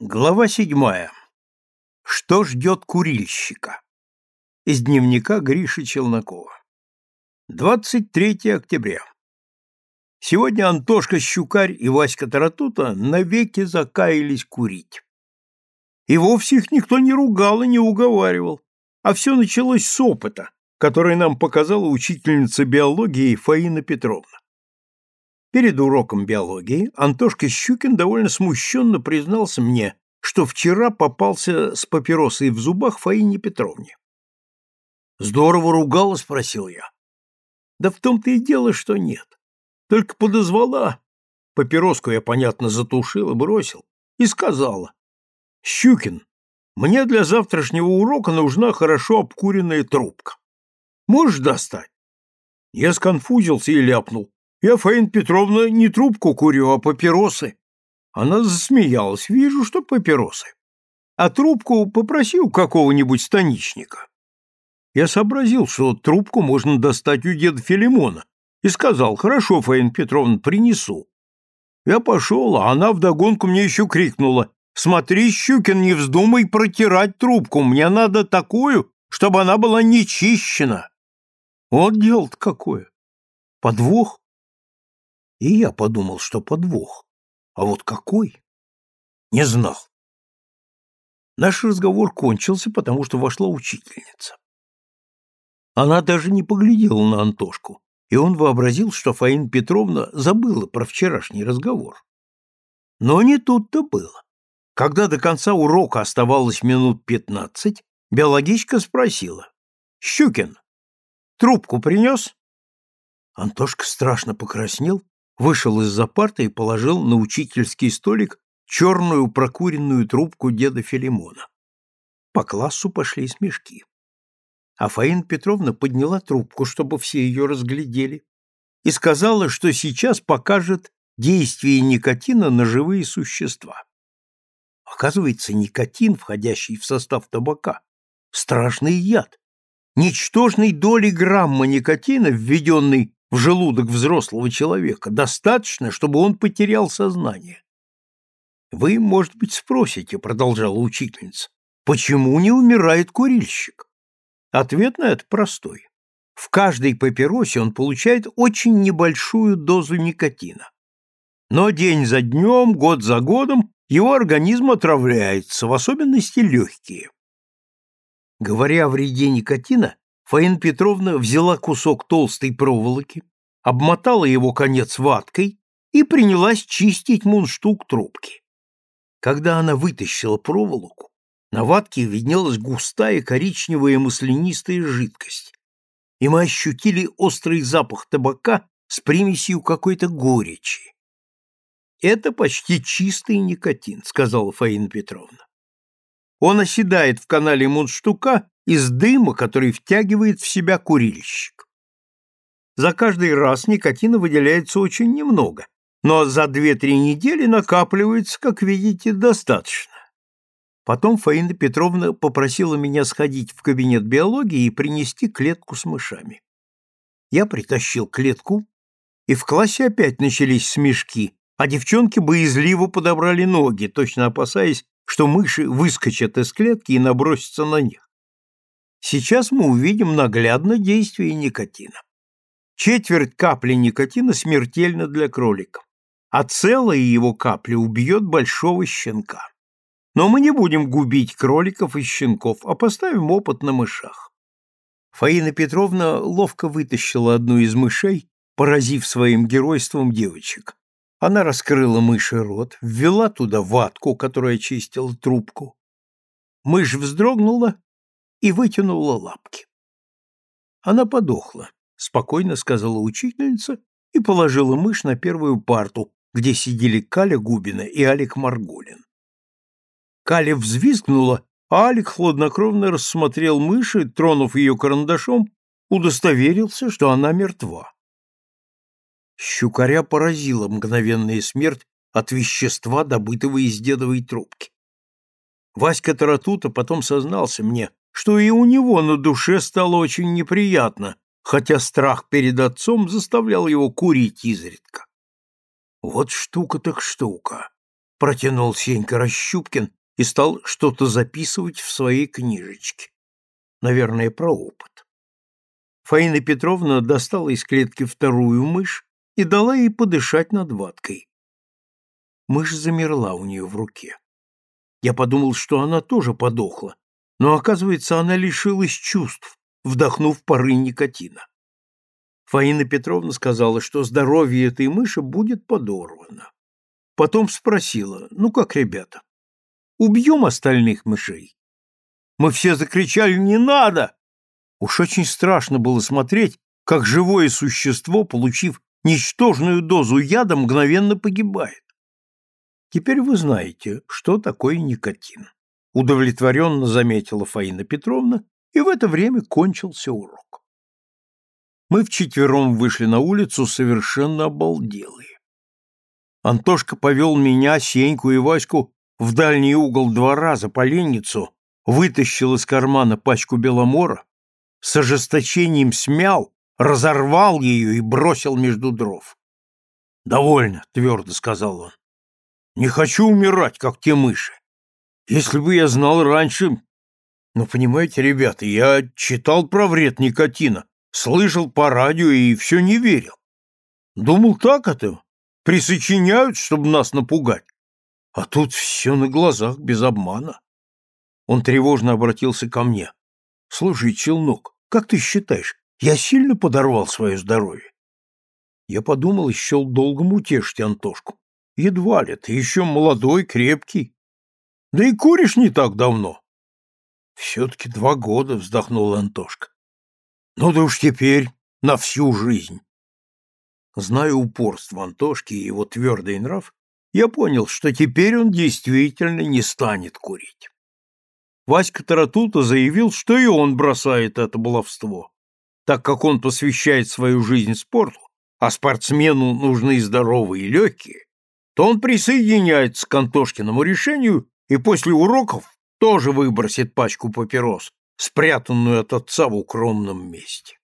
Глава седьмая. Что ждет курильщика? Из дневника Гриши Челнокова. 23 октября. Сегодня Антошка Щукарь и Васька Таратута навеки закаялись курить. И вовсе их никто не ругал и не уговаривал, а все началось с опыта, который нам показала учительница биологии Фаина Петровна. Перед уроком биологии Антошка Щукин довольно смущенно признался мне, что вчера попался с папиросой в зубах Фаине Петровне. «Здорово ругала?» — спросил я. «Да в том-то и дело, что нет. Только подозвала. Папироску я, понятно, затушил и бросил. И сказала. «Щукин, мне для завтрашнего урока нужна хорошо обкуренная трубка. Можешь достать?» Я сконфузился и ляпнул. Я, Фаин Петровна, не трубку курю, а папиросы. Она засмеялась. Вижу, что папиросы. А трубку попроси у какого-нибудь станичника. Я сообразил, что трубку можно достать у деда Филимона, и сказал, хорошо, Фаин Петровна, принесу. Я пошел, а она вдогонку мне еще крикнула, смотри, Щукин, не вздумай протирать трубку, мне надо такую, чтобы она была не чищена. Вот дело-то какое. Подвох? И я подумал, что подвох. А вот какой? Не знал. Наш разговор кончился, потому что вошла учительница. Она даже не поглядела на Антошку, и он вообразил, что Фаина Петровна забыла про вчерашний разговор. Но не тут-то было. Когда до конца урока оставалось минут пятнадцать, биологичка спросила. «Щукин, трубку принес?» Антошка страшно покраснел вышел из-за парты и положил на учительский столик черную прокуренную трубку деда Филимона. По классу пошли смешки. А Фаина Петровна подняла трубку, чтобы все ее разглядели, и сказала, что сейчас покажет действие никотина на живые существа. Оказывается, никотин, входящий в состав табака, страшный яд. Ничтожной доли грамма никотина, введенный в желудок взрослого человека достаточно, чтобы он потерял сознание. Вы, может быть, спросите, продолжала учительница, почему не умирает курильщик? Ответ на это простой. В каждой папиросе он получает очень небольшую дозу никотина. Но день за днем, год за годом его организм отравляется, в особенности легкие. Говоря о вреде никотина, Фаина Петровна взяла кусок толстой проволоки, обмотала его конец ваткой и принялась чистить мундштук трубки. Когда она вытащила проволоку, на ватке виднелась густая коричневая маслянистая жидкость, и мы ощутили острый запах табака с примесью какой-то горечи. «Это почти чистый никотин», — сказала Фаина Петровна. «Он оседает в канале мундштука из дыма, который втягивает в себя курильщик. За каждый раз никотина выделяется очень немного, но за 2-3 недели накапливается, как видите, достаточно. Потом Фаина Петровна попросила меня сходить в кабинет биологии и принести клетку с мышами. Я притащил клетку, и в классе опять начались смешки, а девчонки боязливо подобрали ноги, точно опасаясь, что мыши выскочат из клетки и набросятся на них. Сейчас мы увидим наглядно действие никотина. Четверть капли никотина смертельна для кролика, а целая его капля убьет большого щенка. Но мы не будем губить кроликов и щенков, а поставим опыт на мышах. Фаина Петровна ловко вытащила одну из мышей, поразив своим геройством девочек. Она раскрыла мыши рот, ввела туда ватку, которая очистила трубку. Мышь вздрогнула и вытянула лапки. Она подохла, спокойно сказала учительница и положила мышь на первую парту, где сидели Каля Губина и Алик Марголин. Каля взвизгнула, а Алик хладнокровно рассмотрел мышь и, тронув ее карандашом, удостоверился, что она мертва. Щукаря поразила мгновенная смерть от вещества, добытого из дедовой трубки. Васька Таратута потом сознался мне, что и у него на душе стало очень неприятно, хотя страх перед отцом заставлял его курить изредка. Вот штука так штука. протянул Сенька Расщупкин и стал что-то записывать в своей книжечке. Наверное, про опыт. Фаина Петровна достала из клетки вторую мышь и дала ей подышать над ваткой. Мышь замерла у нее в руке. Я подумал, что она тоже подохла, но, оказывается, она лишилась чувств, вдохнув пары никотина. Фаина Петровна сказала, что здоровье этой мыши будет подорвано. Потом спросила, ну как, ребята, убьем остальных мышей? Мы все закричали «Не надо!» Уж очень страшно было смотреть, как живое существо, получив ничтожную дозу яда, мгновенно погибает. Теперь вы знаете, что такое никотин. Удовлетворенно заметила Фаина Петровна, и в это время кончился урок. Мы вчетвером вышли на улицу совершенно обалделые. Антошка повел меня, Сеньку и Ваську в дальний угол двора за поленницу, вытащил из кармана пачку беломора, с ожесточением смял, разорвал ее и бросил между дров. «Довольно», — твердо сказал он. «Не хочу умирать, как те мыши. Если бы я знал раньше... Но понимаете, ребята, я читал про вред никотина, слышал по радио и все не верил. Думал, так это, присочиняют, чтобы нас напугать. А тут все на глазах, без обмана. Он тревожно обратился ко мне. Слушай, челнок, как ты считаешь, я сильно подорвал свое здоровье? Я подумал и счел долгом утешить Антошку. Едва ли, ты еще молодой, крепкий. Да и куришь не так давно. Все-таки два года, вздохнул Антошка. Ну да уж теперь на всю жизнь. Зная упорство Антошки и его твердый нрав, я понял, что теперь он действительно не станет курить. Васька Таратута заявил, что и он бросает это баловство. Так как он посвящает свою жизнь спорту, а спортсмену нужны здоровые и легкие, то он присоединяется к Антошкиному решению и после уроков тоже выбросит пачку папирос, спрятанную от отца в укромном месте.